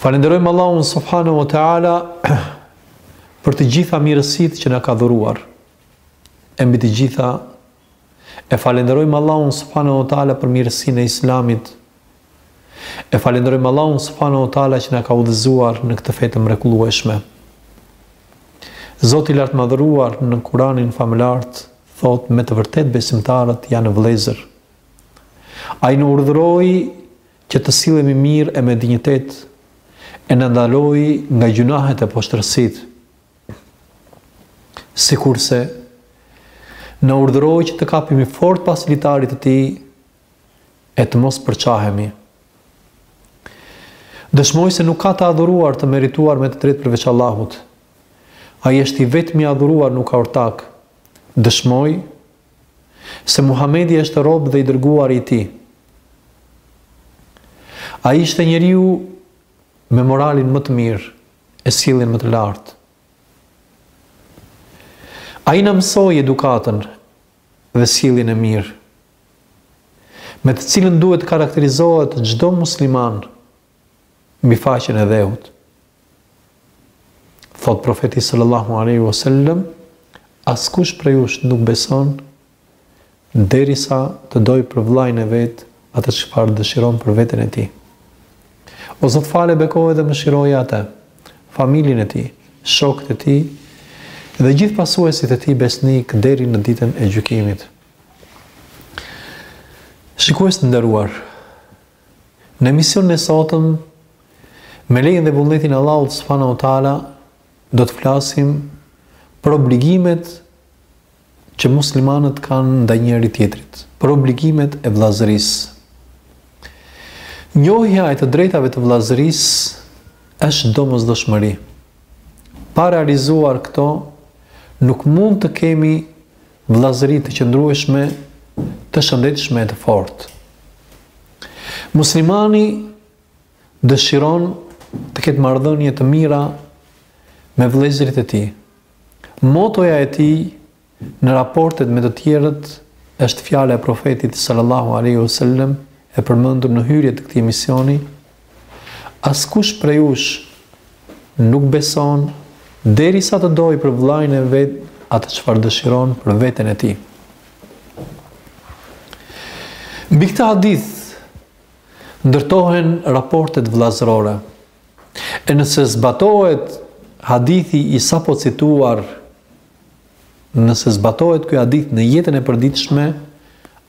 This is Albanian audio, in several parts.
Falenderojmë Allahun subhanahu wa taala për të gjitha mirësitë që na ka dhuruar. E mbi të gjitha e falenderojmë Allahun subhanahu wa taala për mirësinë e Islamit, E falënderojmë Allahun subhanahu wa taala që na ka udhëzuar në këtë fe të mrekullueshme. Zoti i lartmadhëruar në Kur'anin famëlart thotë me të vërtetë besimtarët janë vëllezër. Ai na urdhëroi që të sillemi mirë e me dinjitet e na ndaloi nga gjynahet e poshtërsitë. Sikurse na urdhëroi që të kapimi fort pas litarit të tij e të mos përçahemi. Dëshmoj se nuk ka të adhuruar të merituar me të drejtë përveç Allahut. Ai është i vetmi i adhuruar nuk ka ortak. Dëshmoj se Muhamedi është rob dhe i dërguari i tij. Ai ishte njeriu me moralin më të mirë e sjelljen më të lartë. Ai na mësoi edukatën dhe sjelljen e mirë. me të cilën duhet të karakterizohet çdo musliman mbi faqen e dheut. Thotë profeti sallallahu alaihi wasallam, askush prej jush nuk beson derisa të dojë për vëllain e vet atë çfarë dëshiron për veten e tij. O Zot fale bekoje dhe mëshiroje atë, familjen e tij, shokët e tij dhe gjithë pasuesit e tij besnikë deri në ditën e gjykimit. Shikues të nderuar, në emisionin e sotëm me lejen dhe vullnetin e Allahut subhanahu wa taala do të flasim për obligimet që muslimanët kanë ndaj njëri-tjetrit, për obligimet e vëllazërisë. Njohja e të drejtave të vëllazërisë është domosdoshmëri. Pa realizuar këto, nuk mund të kemi Vëllazëri të qëndrueshme, të shëndetshme e të fortë. Muslimani dëshiron të ketë marrëdhënie të mira me vëllezërit e tij. Motoja e tij në raportet me të tjerët është fjala e profetit sallallahu alaihi wasallam e përmendur në hyrje të këtij emisioni, Askush prej jush nuk beson derisa të dojë për vëllain e vet atë çfarë dëshiron për veten e tij. Mbi këtë hadith ndërtohen raportet vëllazërore. E nëse zbatohet hadithi i sapo cituar, nëse zbatohet ky hadith në jetën e përditshme,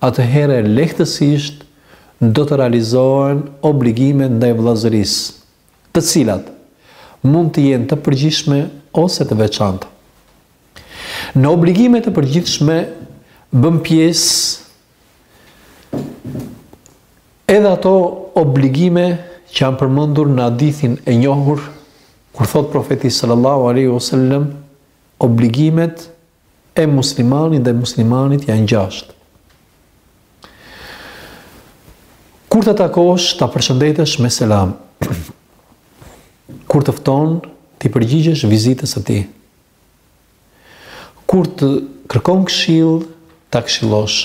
atëherë lehtësisht do të realizohen obligimet ndaj vëllazërisë, të cilat mund të jenë të përgjithshme ose të veçanta. Në obligimet të përgjithshme bën pjesë edhe ato obligime që janë përmendur në hadithin e njohur kur thotë profeti sallallahu alaihi wasallam obligimet e muslimanit ndaj muslimanit janë gjashtë. Kur ta takosh, ta përshëndetesh me selam. Kur të fton, t'i përgjigjesh vizitës së tij. Kur të kërkon këshillë, ta këshillosh.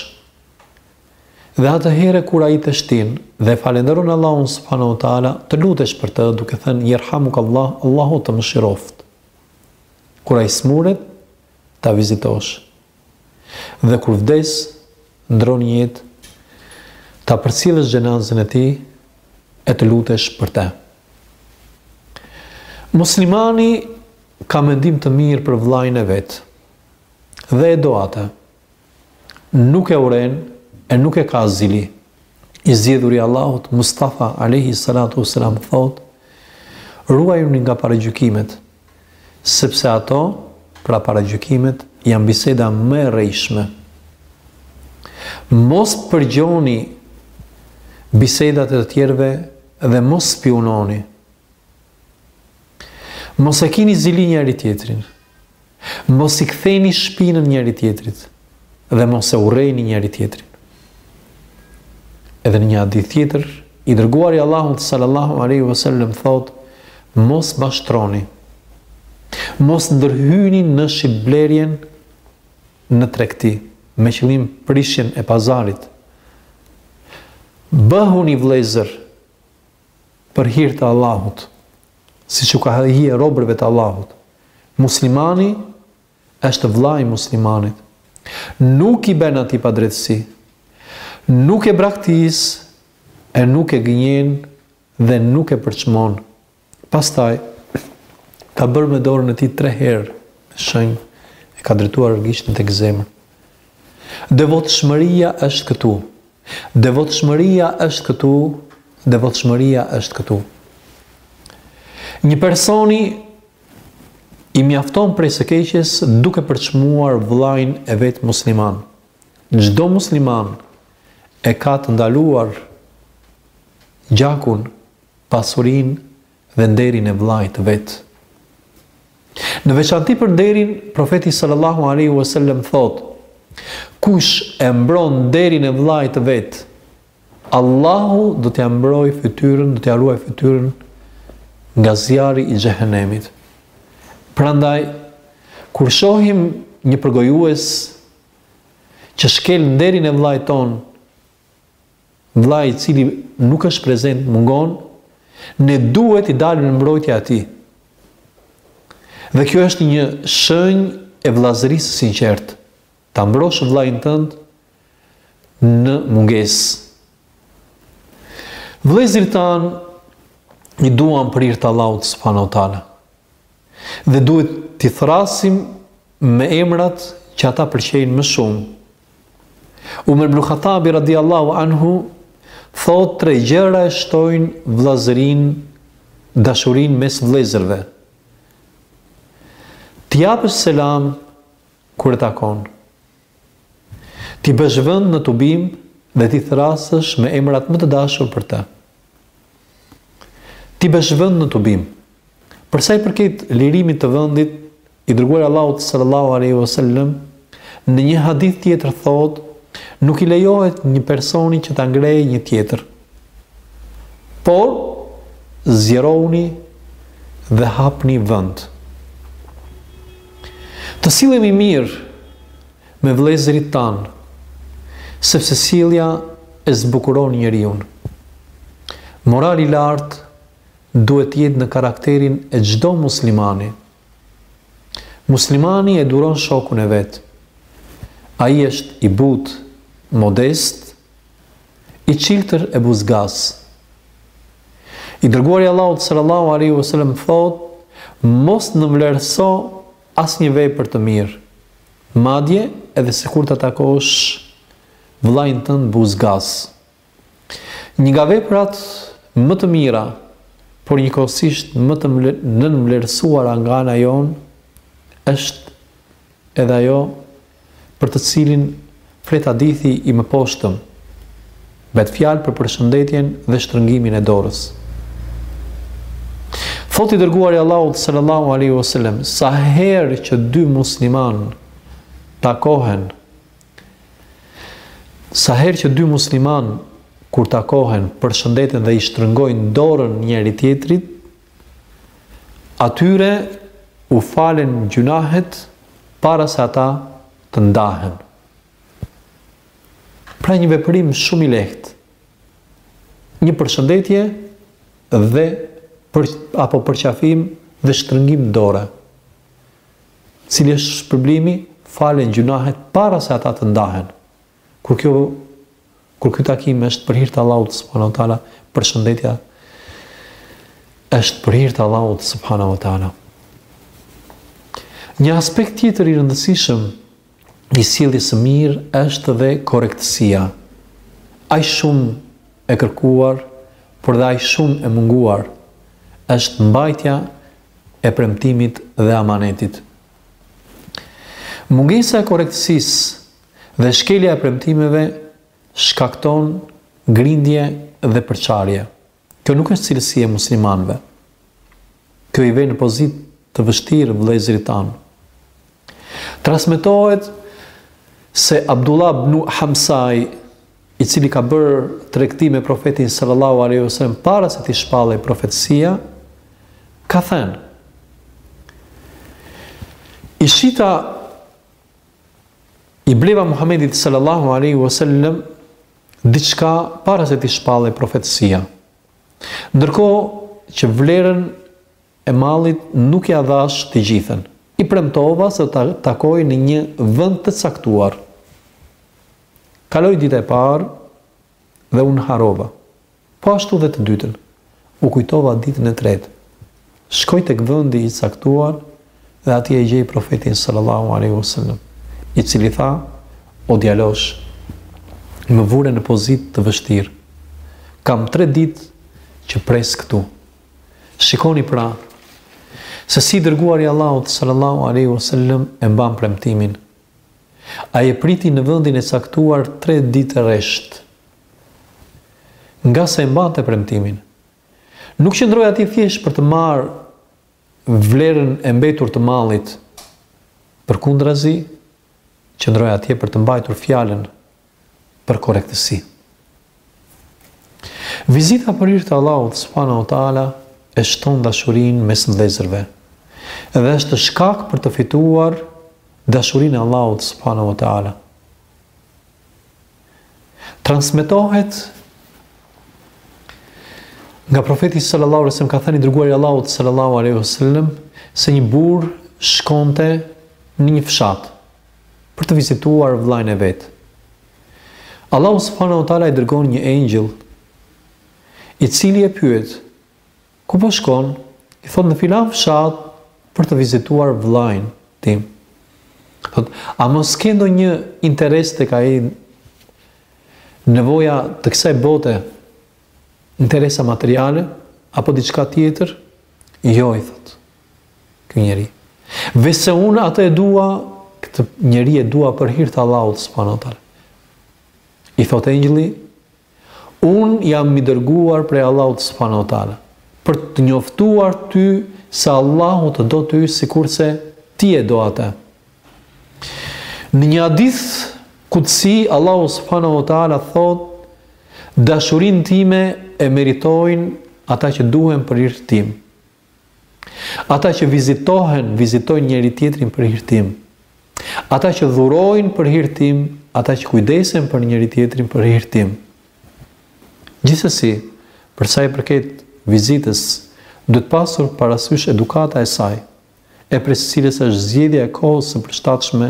Dhe atëherë kur ai teshtin dhe falënderon Allahun subhanahu wa taala, të lutesh për të duke thënë jerhamukallah, Allahu të mëshiroftë. Kur ai smuret, ta vizitosh. Dhe kur vdes, ndron jetë, ta përcjellësh xhenazën e tij e të lutesh për të. Muslimani ka mendim të mirë për vëllain e vet dhe e do atë. Nuk e urren e nuk e ka zili. I zgjedhuri i Allahut, Mustafa alejhi salatu u selam thotë: Ruajuni nga paragjykimet, sepse ato, pra paragjykimet, janë biseda më e rrejshme. Mos përgjoni bisedat e të tjerëve dhe mos spiunoni. Mos e kini zili njëri-tjetrin. Mos i ktheni shpinën njëri-tjetrit dhe mos e urrejni njëri-tjetrin. Edhe në një hadith tjetër, i dërguari i Allahut sallallahu alaihi wasallam thotë: Mos mashtroni. Mos ndërhyni në shitblerjen në tregti me qëllim prishjen e pazarit. Bëhuni vëllezër Për hir të Allahut, siç u ka hije robërve të Allahut, muslimani është vëlla i muslimanit. Nuk i bën atij padrejtësi, nuk e braktis e nuk e gënjen dhe nuk e përçmon. Pastaj ka bërë me dorën e tij tre herë me shenjë e ka drejtuar gishtin tek zemra. Devotshmëria është këtu. Devotshmëria është këtu, devotshmëria është këtu. Një personi i mjafton prej së keqes duke përçmuar vëllain e vet musliman. Çdo musliman e ka të ndaluar gjakun, pasurinë dhe nderin e vëllait të vet. Në veçanti për nderin, profeti sallallahu alaihi wasallam thotë: Kush e mbron nderin e vëllait të vet, Allahu do t'ia mbrojë fytyrën, do t'ia ruajë fytyrën nga zjarri i xhehenemit. Prandaj kur shohim një përgojues që shkel nderin e vëllait tonë, Vëllai i cili nuk është prezent mungon, ne duhet t'i dalim në mbrojtje atij. Dhe kjo është një shenjë e vëllazërisë së sinqertë. Ta mbrosh vëllain tënd në mungesë. Vëllezërit tanë i duan për hir të Allahut subhanahu teala. Dhe duhet t'i thërrasim me emrat që ata pëlqejnë më shumë. Umer ibnu Hatabi radiallahu anhu thotë tre gjëra e shtojnë vëllazërinë, dashurinë mes vëllezërve. T'i japësh selam kur e takon. T'i bësh vend në tubim dhe t'i thërrasësh me emrat më të dashur për të. T'i bësh vend në tubim. Për sa i përket lirimit të vendit, i dërguari i Allahut sallallahu alejhi ve sellem në një hadith tjetër thotë, nuk i lejohet një personi që ta ngrejë një tjetër. Por zgjerohuni dhe hapni vend. Të sillemi mirë me vëllezërit tanë, sepse sjellja e zbukuron njeriun. Morali i lartë duhet të jetë në karakterin e çdo muslimani. Muslimani e duron shokun e vet. Ai është i butë, modest, i çiltër e buzëgaz. I dërguari i Allahut sallallahu alaihi wasallam thotë, mos nënvlerëso asnjë vepër të mirë, madje edhe sikur ta takosh vëllain tënd buzëgaz. Një nga veprat më të mira, por njëkohësisht më të nënvlerësuara nga ana jonë, është edhe ajo për të cilin flet hadithi i mëposhtëm. Bëhet fjalë për përshëndetjen dhe shtrëngimin e dorës. Thotë i dërguari i Allahut sallallahu alaihi wasallam, sa herë që dy muslimanë takohen Sa herë që dy musliman kur takohen, përshëndeten dhe i shtrëngojnë dorën njëri tjetrit, atyre u falen gjynahet para se ata të ndahen. Pra një veprim shumë i lehtë. Një përshëndetje dhe për, apo përqafim dhe shtrëngim dore. Cili është shpërblimi? Falen gjynahet para se ata të ndahen. Kur kjo kur ky takim është për hir të Allahut subhanahu wa taala, përshëndetja është për hir të Allahut subhanahu wa taala. Një aspekt tjetër i rëndësishëm i sjelljes së mirë është dhe korrektësia. Aq shumë e kërkuar, por dhe aq shumë e munguar është mbajtja e premtimit dhe amanetit. Mungesa e korrektësisë dhe shkelja e premtimeve shkakton grindje dhe përçarje. Kjo nuk është cilësi e muslimanëve. Kjo i vë në pozitë të vështirë vëllezërit tanë. Transmetohet se Abdullah ibn Hamsai i cili ka bërë tregti me Profetin sallallahu alejhi ve sellem para se t'i shpallej profetësia, ka thënë: I shita i bleva Muhamedit sallallahu alejhi ve sellem diçka para se t'i shpallej profetësia. Ndërkohë që vlerën e mallit nuk ia dhash të gjithën. I premtova se ta takoj në një vend të caktuar. Kaloi dita e parë dhe unë harrova. Po ashtu dhe të dytën. U kujtova ditën e tretë. Shkoj tek vendi i caktuar dhe atje e gjej Profetin sallallahu alejhi ve sellem, i cili tha, O djalosh, më vure në pozitë të vështirë. Kam tre ditë që pres këtu. Shikoni pra se si i dërguari i Allahut sallallahu alejhi ve sellem e mban premtimin. Ai e priti në vendin e caktuar tre ditë rresht. Ngase e mbante premtimin. Nuk qëndroi atje thjesht për të marrë vlerën e mbetur të mallit, përkundrazi, qëndroi atje për të mbajtur fjalën për korrektësi. Vizita për hir të Allahut subhanahu wa taala e shton dashurinë mes vëllezërve dhe është shkak për të fituar dashurinë e Allahut subhanahu wa taala. Transmetohet nga profeti sallallahu alaihi wasallam ka thënë i dërguari i Allahut sallallahu alaihi wasallam se një burrë shkonte në një fshat për të vizituar vëllain e vet. Allahu subhanahu wa taala i dërgon një engjëll i cili e pyet ku po shkon? I thotë në filan fshat për të vizituar vëllain tim. Thotë, a mos ke ndonjë interes tek ai nevoja të kësaj bote, interesa materiale apo diçka tjetër? Jo, i thotë. Ky njeri. Veçse unë atë e dua, këtë njeri e dua për hir të Allahut subhanahu wa taala. I thotë engjëlli, unë jam i dërguar prej Allahut subhanahu wa taala, për të njoftuar ty se Allahu të do ty sikurse ti e do atë. Në një hadith kudsi Allahu subhanahu wa taala thotë, dashurinë time e meritojnë ata që duhen për hir tim. Ata që vizitohen, vizitojnë njëri-tjetrin për hir tim. Ata që dhurojnë për hir tim, ata që kujdesen për njëri-tjetrin për hir tim. Gjithsesi, për sa i përket vizitës, duhet pasur parasysh edukata e saj, e prej së cilës është zgjedhja e kohës së përshtatshme,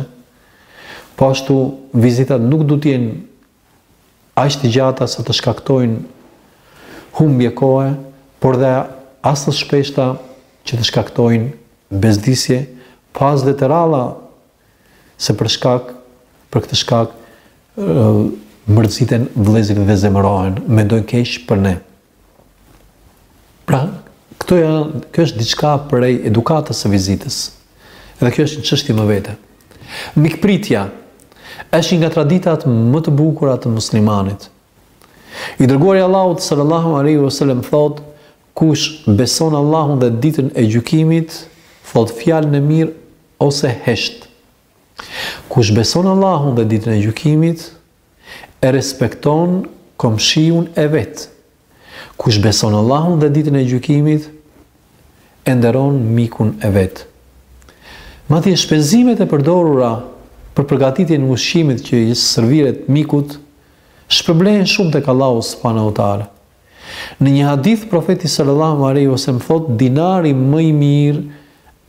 po ashtu vizitat nuk duhet të jenë aq të gjata sa të shkaktojnë humbje kohe, por dhe as të shpeshta që të shkaktojnë bezdisje, po as dhe të rralla se për shkak, për këtë shkak, mërziten vëllezërit dhe zemërohen, mendojnë keq për ne. Pra, këto janë, kjo është diçka prej edukatës së vizitës. Dhe kjo është një çështje më vete. Mikpritja është një nga traditat më të bukura të muslimanit. I dërguari i Allahut sallallahu alaihi wasallam thotë, kush beson Allahun dhe ditën e gjykimit, thotë fjalën e mirë ose hesht. Kush beson Allahun dhe ditën e gjykimit, e respekton komshiun e vet. Kush beson Allahun dhe Ditën e Gjykimit, e nderon mikun e vet. Madje shpenzimet e përdorura për përgatitjen e ushqimit që i serviret mikut shpërblehen shumë tek Allahu subhanahu wa taala. Në një hadith Profeti sallallahu alaihi wasallam thotë dinari më i mirë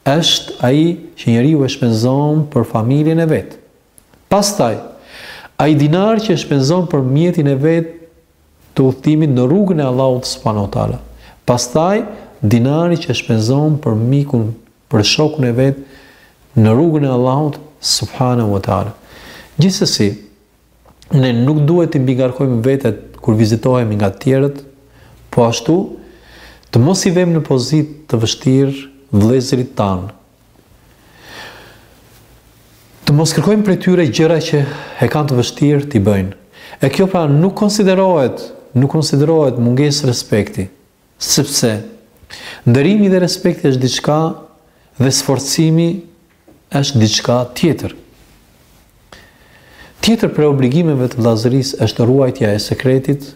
është ai që njeriu e shpenzon për familjen e vet. Pastaj, ai dinar që e shpenzon për mjetin e vet të udhëtimit në rrugën e Allahut subhanahu wa taala. Pastaj, dinari që e shpenzon për mikun, për shokun e vet në rrugën e Allahut subhanahu wa taala. Gjithsesi, ne nuk duhet të mbingarkojmë vetet kur vizitohemi nga të tjerët, po ashtu të mos i vëmë në pozitë të vështirë vëllezërit tanë, Të mos kërkojmë prej tyre gjëra që e kanë të vështirë t'i bëjnë. E kjo pra nuk konsiderohet, nuk konsiderohet mungesë respekti, sepse nderimi dhe respekti është diçka dhe sforcimi është diçka tjetër. Tjetër prej obligimeve të vllazërisë është ruajtja e sekretit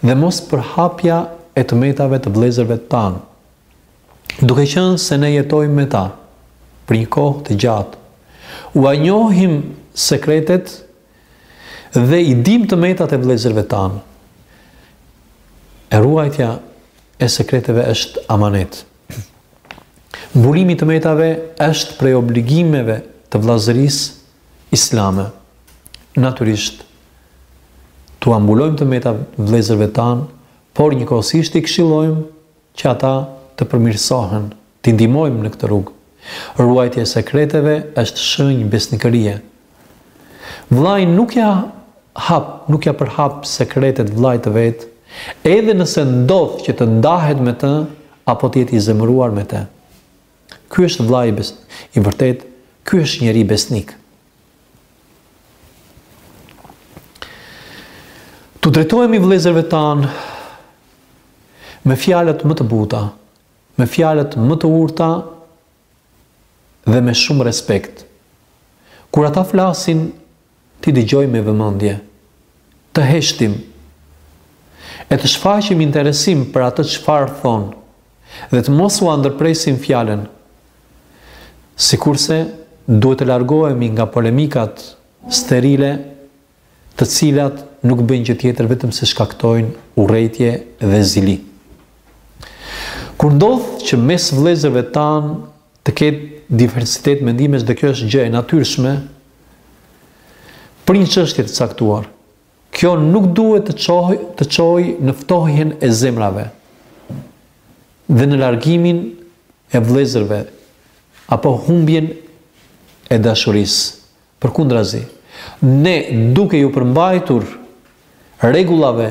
dhe mos përhapja e të metave të vëllezërve tanë. Duke qenë se ne jetojmë me ta për një kohë të gjatë, ua njohim sekretet dhe i dimë të metat e vëllezërve tanë. E ruajtja e sekreteve është amanet. Mbulimi i të metave është prej obligimeve të vllazërisë islame. Natyrisht, t'ua mbulojmë të metat vëllezërve tanë, por njëkohësisht i këshillojmë që ata të përmirësohen, t'i ndihmojmë në këtë rrugë. Ruajtja e sekreteve është shenjë besnikërie. Vëllai nuk ia hap, nuk ia përhap sekretet vëllait të vet, edhe nëse ndodh që të ndahet me të apo të jetë i zemëruar me të. Ky është vëllai i vërtetë, ky është njeri besnik. T'u drejtohemi vëllezërve tanë me fjalët më të buta, me fjalët më të urta dhe me shumë respekt. Kur ata flasin, t'i dëgjojmë me vëmendje. Të heshtim e të shfaqim interesim për atë çfarë thonë dhe të mos ua ndërpresim fjalën, Sikurse duhet të largohemi nga polemikat sterile të cilat nuk bëjnë gjë tjetër vetëmse shkaktojnë urrejtje dhe zili. Kur ndodh që mes vëllezërve tanë të ketë diversitet mendimesh dhe kjo është gjë e natyrshme, për një çështje të caktuar, Kjo nuk duhet të çojë të çojë në ftohjen e zemrave dhe në largimin e vëllezërve apo humbjen e dashurisë. Përkundrazi, ne duke iu përmbajtur rregullave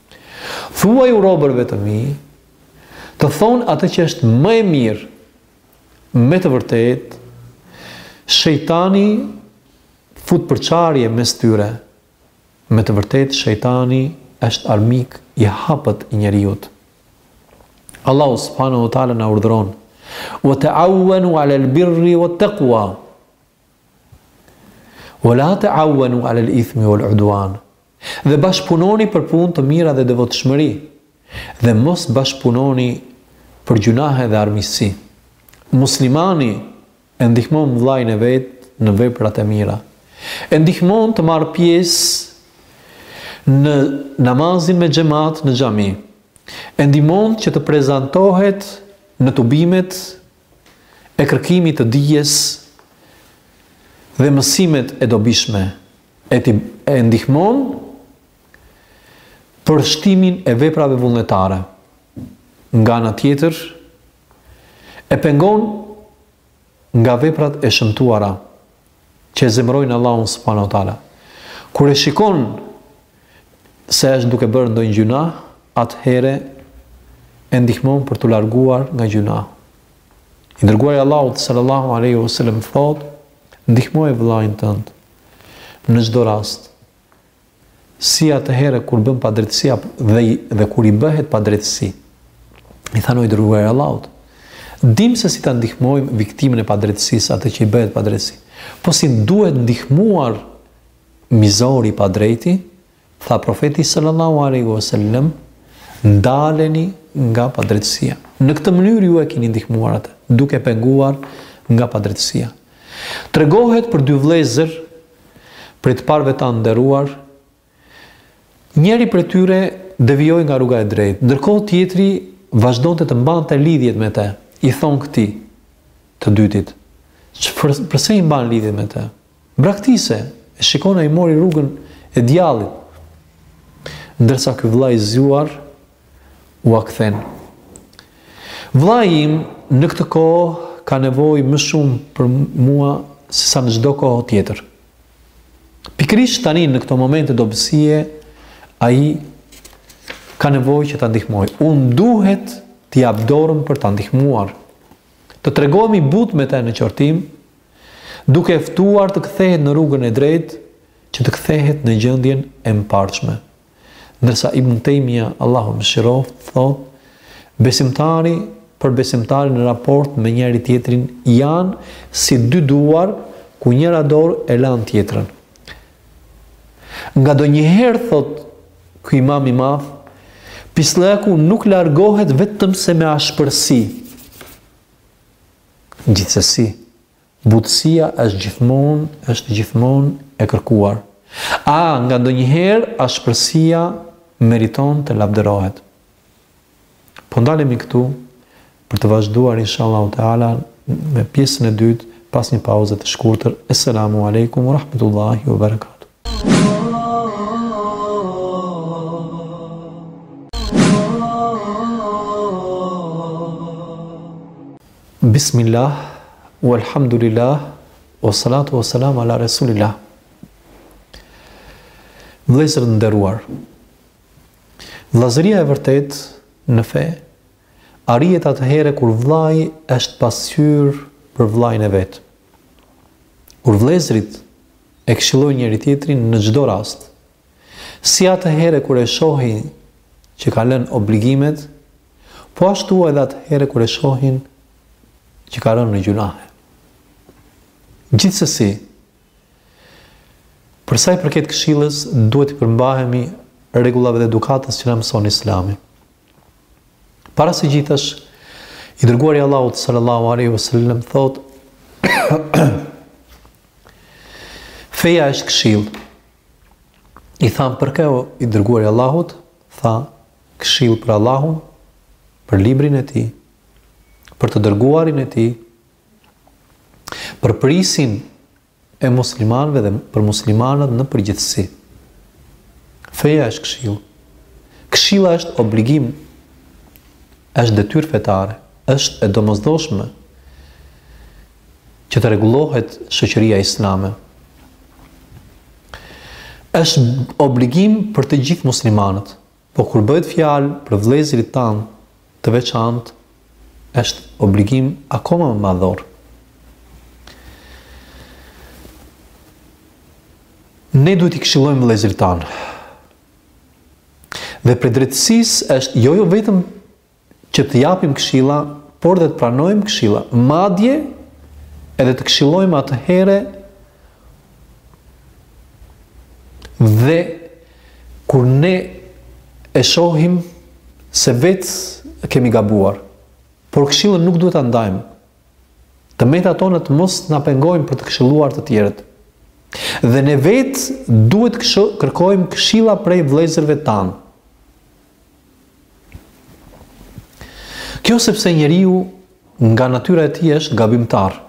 Thuaju robërve të mi, të thonë atë që është më e mirë, me të vërtetë, shejtani fut përçarje mes tyre, me të vërtetë shejtani është armik i hapët i njeriut. Allahu subhanahu wa taala na urdhëron: "Wa ta'awanu 'ala al-birri wa taqwa" Wa la ta'awanu 'ala al-ithmi wal-'udwan. Dhe bashkëpunoni për punë të mira dhe devotshmëri, dhe mos bashkëpunoni për gjynahe dhe armiqësi. Muslimani e ndihmon vëllain e vet në veprat e mira. E ndihmon të marrë pjesë në namazin me xhemat në xhami. E ndihmon që të prezantohet në tubimet e kërkimit të dijes dhe mësimet e dobishme. E ndihmon për shtimin e veprave vullnetare. Nga ana tjetër, e pengon nga veprat e shëmtuara, që e zemërojnë Allahun subhanahu wa taala. Kur e shikon se është duke bërë ndonjë gjynah, atëherë e ndihmon për t'u larguar nga gjynahu. I dërguari i Allahut sallallahu alaihi wasallam thotë: "Ndihmoje vëllain tënd në çdo rast." Si atëherë kur bën padrejtësi dhe dhe kur i bëhet padrejtësi? I thanë o i dërguari i Allahut, Dimë se si ta ndihmojmë viktimën e padrejtësisë, atë që i bëhet padrejtësi. Po si duhet ndihmuar mizori i padrejti? Tha Profeti sallallahu alejhi ve sellem, Ndaleni nga padrejtësia. Në këtë mënyrë ju e keni ndihmuar atë, duke e penguar nga padrejtësia. Tregohet për dy vëllezër prej të parëve tanë të nderuar, njëri prej tyre devijoi nga rruga e drejtë, ndërkohë tjetri vazhdonte të mbante lidhjet me të, i thonë këtij, të dytit, përse i mban lidhjet me të? Braktise! E shikon, ai mori rrugën e djallit. Ndërsa ky vëlla i zgjuar ua kthen. Vllai im në këtë kohë ka nevojë më shumë për mua se sa në çdo kohë tjetër. Pikërisht tani në këto momente dobësie ai ka nevojë që ta ndihmoj. Unë duhet t'i jap dorën për ta ndihmuar. Të tregohemi butë me të në qortim, duke e ftuar të kthehet në rrugën e drejtë, që të kthehet në gjendjen e mparshme. Ndërsa Ibn Tejmija, Allahu e mëshiroftë, thotë, Besimtari për besimtarin në raport me njëri-tjetrin janë si dy duar ku njëra dorë e lan tjetrën. Ngandonjëherë, thotë ky imam i madh, pislleku nuk largohet vetëm se me ashpërsi. Gjithsesi. Butësia është gjithmonë, është gjithmonë e kërkuar. A nganjëherë ashpërsia meriton të lavdërohet? Po ndalemi këtu për të vazhduar inshallah teala me pjesën e dytë pas një pauze të shkurtër. Esselamu alejkum wa rahmetullahi wa barakatuh. Bismillah, u elhamdulillah, u salatu u selam ala Resulillah. Vëllezër të nderuar, vëllazëria e vërtetë në fe, arrihet atëherë kur vëllai është pasqyrë për vëllain e vet. Kur vëllezërit e këshillojnë njëri-tjetrin në çdo rast, si atëherë kur e shohin që ka lënë obligimet Po ashtu edhe atëherë kur e shohin që ka rënë në gjynahe. Gjithsesi, për sa i përket këshillës, duhet t'i përmbahemi rregullave dhe edukatës që na mëson Islami. Para së gjithash, i dërguari i Allahut sallallahu alaihi wasallam thotë Feja është këshillë. I thamë për kë i dërguari i Allahut? Tha Këshillë për Allahun, për Librin e Tij, për të Dërguarin e Tij, për prijësin e muslimanëve dhe për muslimanët në përgjithësi. Feja është këshillë. Këshilla është obligim, është detyrë fetare, është e domosdoshme që të rregullohet shoqëria islame. Është obligim për të gjithë muslimanët. Po kur bëhet fjalë për vëllezërit tanë të veçantë, është obligim akoma më madhor. Ne duhet t'i këshillojmë vëllezërit tanë. Dhe prej drejtësisë është jo jo vetëm që të japim këshilla, por dhe të pranojmë këshilla. Madje edhe të këshillojmë atëherë dhe kur ne e shohim se vetë kemi gabuar. Por këshillën nuk duhet ta ndalim. Të metat tona të mos na pengojnë për të këshilluar të tjerët. Dhe ne vetë duhet të kërkojmë këshilla prej vëllezërve tanë. Kjo sepse njeriu nga natyra e tij është gabimtar.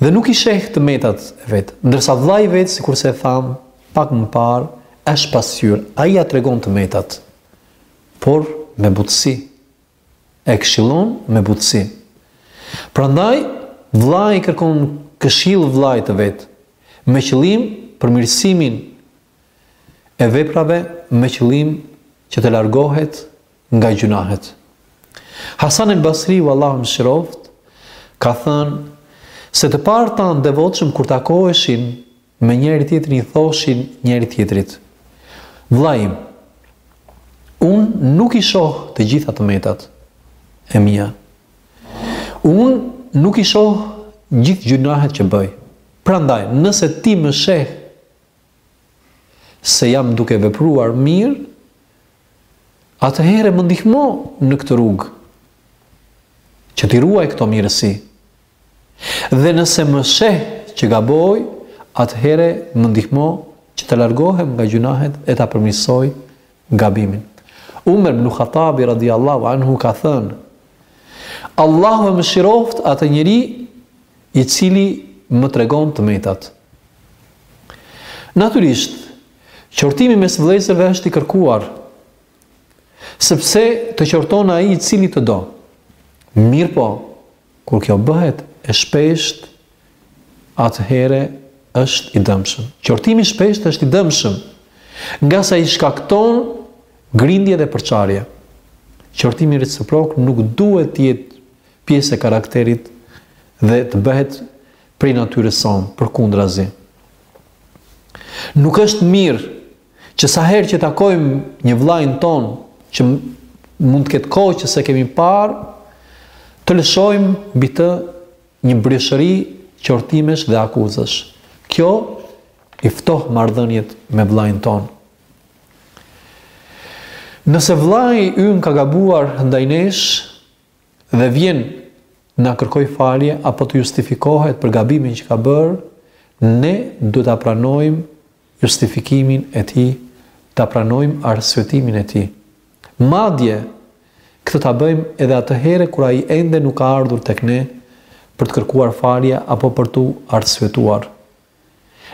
Dhe nuk i sheh të metat e vet, ndërsa vllai i vet, sikurse e thamë pak më parë, është pasqyrë. Ai ja tregon të metat, por me butësi. E këshillon me butësi. Prandaj vllai i kërkon këshillë vllait të vet, me qëllim përmirësimin e veprave me qëllim që të largohet nga gjynahet. Hasan el Basriu Allahu e mëshiroftë ka thënë se të parët tanë të devotshëm kur takoheshin me njëri-tjetrin i thoshin njëri-tjetrit. Vllai im, unë nuk i shoh të gjitha të metat e mia. Unë nuk i shoh gjithë gjynahet që bëj. Prandaj, nëse ti më sheh se jam duke vepruar mirë, atëherë më ndihmo në këtë rrugë që t'i ruaj këto mirësi. Dhe nëse më sheh që gaboj, atëherë më ndihmo që të largohem nga gjynahet e ta përmirësoj gabimin. Umer ibn Hattabi radiallahu anhu ka thënë, Allahu e mëshiroftë atë njeri i cili më tregon të metat. Natyrisht, qortimi mes vëllezërve është i kërkuar, sepse të qorton ai i cili të do. Mirëpo, kur kjo bëhet e shpeshtë, atëherë është i dëmshëm. Qortimi i shpeshtë është i dëmshëm, ngase shkakton grindje dhe përçarje. Qortimi reciprok nuk duhet të jetë pjesë e karakterit dhe të bëhet prej natyrës sonë, përkundrazi. Nuk është mirë që sa herë që takojmë një vllain tonë që mund të ketë kohë që s'e kemi parë, të lëshojmë mbi të një breshëri qortimesh dhe akuzash. Kjo i ftoh marrëdhëniet me vllain tonë. Nëse vllai ynë ka gabuar ndaj nesh, dhe vjen na kërkojë falje apo të justifikohet për gabimin që ka bërë, ne duhet ta pranojmë justifikimin e tij, ta pranojmë arsyetimin e tij. Madje, këtë ta bëjmë edhe atëherë kur ai ende nuk ka ardhur tek ne për të kërkuar falje apo për t'u arsyetuar.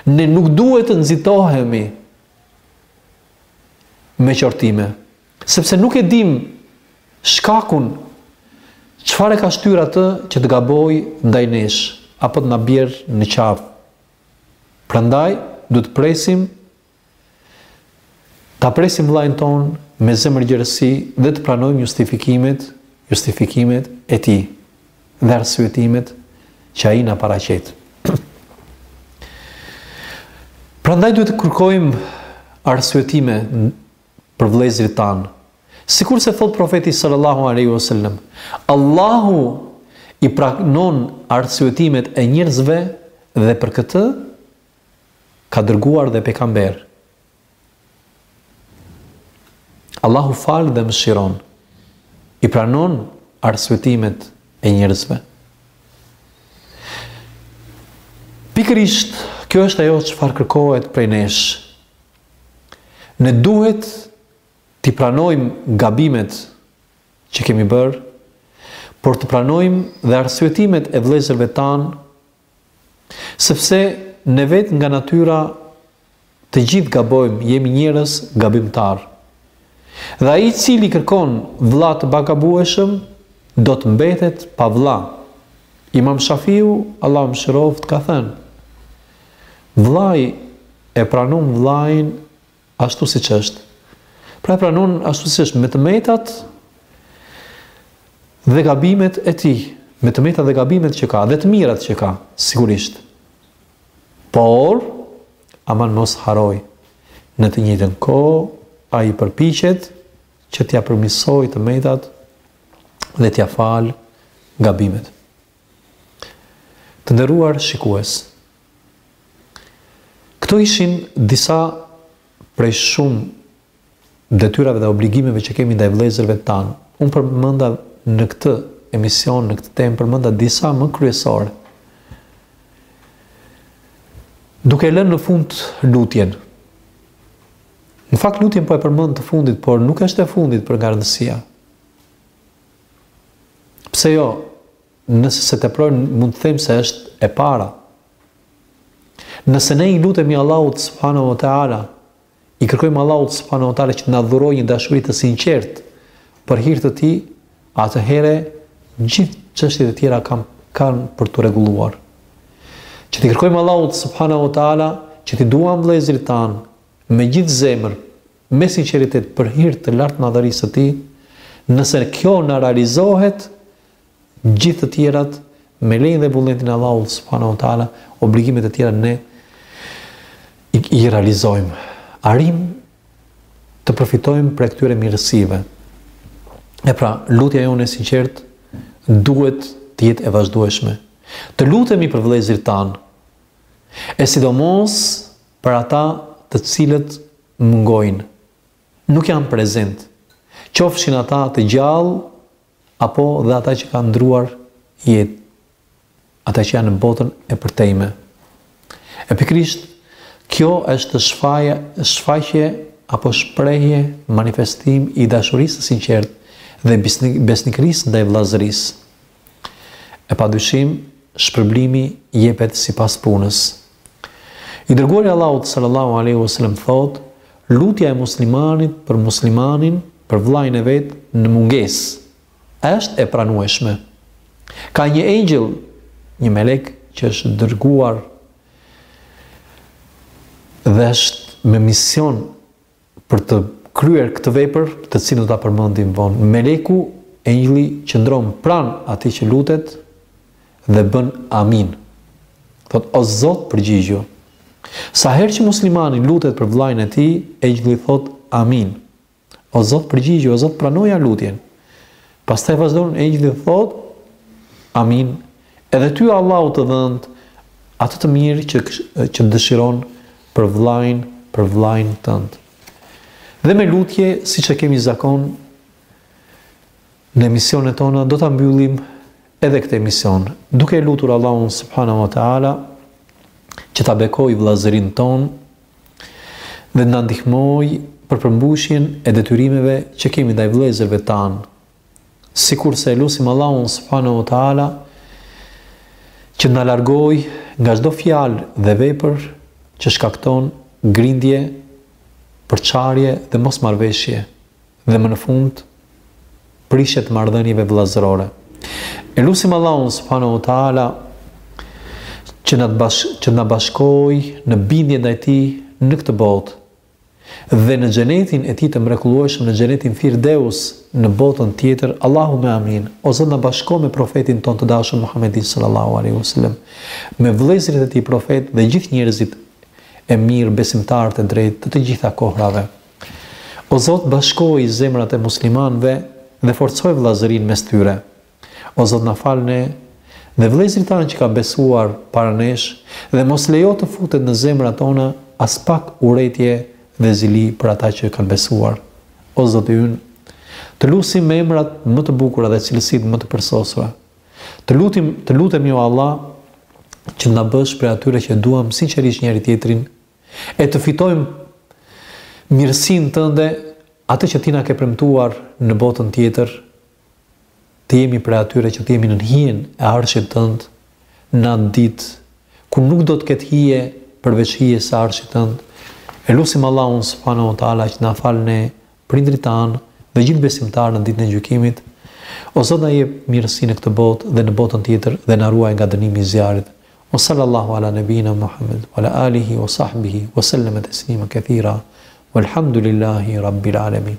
Ne nuk duhet të nxitohemi me qortime, sepse nuk e dimë shkakun çfarë e ka shtyrë atë që të gabojë ndaj nesh, apo të na bjerë në qafë. Prandaj, duhet të presim Ta presim vëllain tonë me zemërgjerësi dhe të pranojmë justifikimet, justifikimet e tij dhe arsyetimet që ai na paraqet. Prandaj duhet të kërkojmë arsyetime për vëllezërit tanë. Sikurse thotë profeti sallallahu alaihi wasallam, Allahu i pranon arsyetimet e njerëzve dhe për këtë ka dërguar dhe pejgamberë. Allahu fal dhe mëshiron. I pranon arsyetimet e njerëzve. Pikërisht, kjo është ajo çfarë kërkohet prej nesh. Ne duhet t'i pranojmë gabimet që kemi bërë, por të pranojmë dhe arsyetimet e vëllezërve tanë Sepse ne vetë nga natyra të gjithë gabojmë, jemi njerëz gabimtarë. Dhe ai i cili kërkon vëlla të pagabueshëm, do të mbetet pa vëlla. Imam Shafiu, Allahu e mëshiroftë, ka thënë, Vëllai e pranon vëllain Ashtu siç është. Pra e pranon ashtu siç është me të metat dhe gabimet e tij, me të metat dhe gabimet që ka, dhe të mirat që ka, sigurisht. Por aman mos harroj në të njëjtën kohë ai përpiqet që t'ia përmirësojë të metat dhe t'ia falë gabimet. Të nderuar shikues, Këto ishin disa prej shumë detyrave dhe obligimeve që kemi ndaj vëllezërve tanë. Unë përmenda në këtë emision, në këtë temë, përmenda disa më kryesore. Duke lënë në fund lutjen. Në fakt lutjen po e përmend të fundit, por nuk është e fundit për nga rëndësia. Pse jo? Nëse s'e teprojmë mund të themi se është e para. Nëse ne i lutemi Allahut subhanahu wa taala, i kërkojmë Allahut subhanahu wa taala që të na dhurojë një dashuri të sinqertë për hir të tij, atëherë gjithë çështjet e tjera kanë kanë për t'u rregulluar. Që t'i kërkojmë Allahut subhanahu wa taala që t'i duam vëllezërit tanë me gjithë zemër, me sinqeritet për hir të lartmadhërisë së tij, nëse kjo na realizohet, Gjithë të tjerat, me lejen dhe vullnetin e Allahut subhanahu wa taala, obligimet e tjera ne i, i realizojmë. Arrijmë të përfitojmë prej këtyre mirësive. E pra, lutja jonë e sinqertë duhet të jetë e vazhdueshme. Të lutemi për vëllezërit tanë, e sidomos për ata të cilët mungojnë, nuk janë prezent, qofshin ata të gjallë Apo dhe ata që kanë ndruar jetë, ata që janë në botën e përtejme. E pikërisht, kjo është shfaje, shfaqje apo shprehje, manifestim i dashurisë së sinqertë dhe besnikërisë ndaj vëllazërisë. E padyshim, shpërblimi jepet sipas punës, I Dërguari i Allahut sallallahu alejhi ue sellem thotë, Lutja e muslimanit për muslimanin, për vëllain e vet, në mungesë, është e pranueshme. Ka një engjëll, një melek që është dërguar dhe është me mision, Për të kryer këtë vepër, të cilën do ta përmendim vonë, meleku, engjëlli, qëndron pranë atij që lutet dhe bën Amin. Thotë, O Zot, përgjigju. Sa herë që muslimani lutet për vëllain e tij, engjëlli thotë, Amin. O Zot, përgjigju, o Zot, pranoja lutjen. Pastaj vazhdon engjëlli dhe thotë, Amin, edhe ty Allahu të dhëntë atë të mirë që, që dëshiron për vëllanë, për vëllain tënd. Dhe me lutje, siç e kemi zakon, në emisionet tona do ta mbyllim edhe këtë emision, duke e lutur Allahun subhanahu wa taala që ta bekojë vëllazërinë tonë dhe të na ndihmojë për përmbushjen e detyrimeve që kemi ndaj vëllezërve tanë. Sikurse e lusim Allahun subhanahu wa taala që të na largojë nga çdo fjalë dhe vepër që shkakton grindje, përçarje dhe mosmarrëveshje. Dhe më në fund, prishje të marrëdhënieve vëllazërore. E lusim Allahun subhanahu wa taala që të na bash, që të na bashkojë në bindje ndaj tij në këtë botë dhe në xhenetin e tij të mrekullueshëm në xhenetin Firdeus në botën tjetër Allahumme amin o Zot na bashko me profetin tonë të dashur Muhammedin sallallahu alaihi wasallam me vëllezërit e tij profetë dhe gjithë njerëzit e mirë besimtarët e drejtë të të gjitha kohërave O Zot bashkoji zemrat e muslimanëve dhe forcoj vëllazërinë mes tyre. O Zot na fal ne dhe vëllezërit tanë që kanë besuar para nesh dhe mos lejo të futet në zemrat tona aspak urrejtje dhe zili për ata që kanë besuar. O Zoti ynë Të lusim me emrat më të bukura dhe cilësitë më të përsosura. Të lutim, të lutemi o Allah që të na bësh prej atyre që duam sinqerisht njëri-tjetrin e të fitojmë mirësinë tënde, atë që ti na ke premtuar në botën tjetër, të jemi prej atyre që të jemi nën hijen e arshit tënd në atë ditë kur nuk do të ketë hije përveç hijes së arshit tënd. E lusim Allahun subhanahu wa taala që na falë ne Prindërit tanë dhe gjithë besimtarë në Ditën e Gjykimit, O Zot na jep mirësi në këtë botë dhe në botën tjetër dhe na ruaj nga dënimi i zjarrit. Wa sallallahu ala Nebina Muhamed wa ala alihi wa sahbihi wa selleme teslima kethira Walhamdulillahi Rabbil Alemin.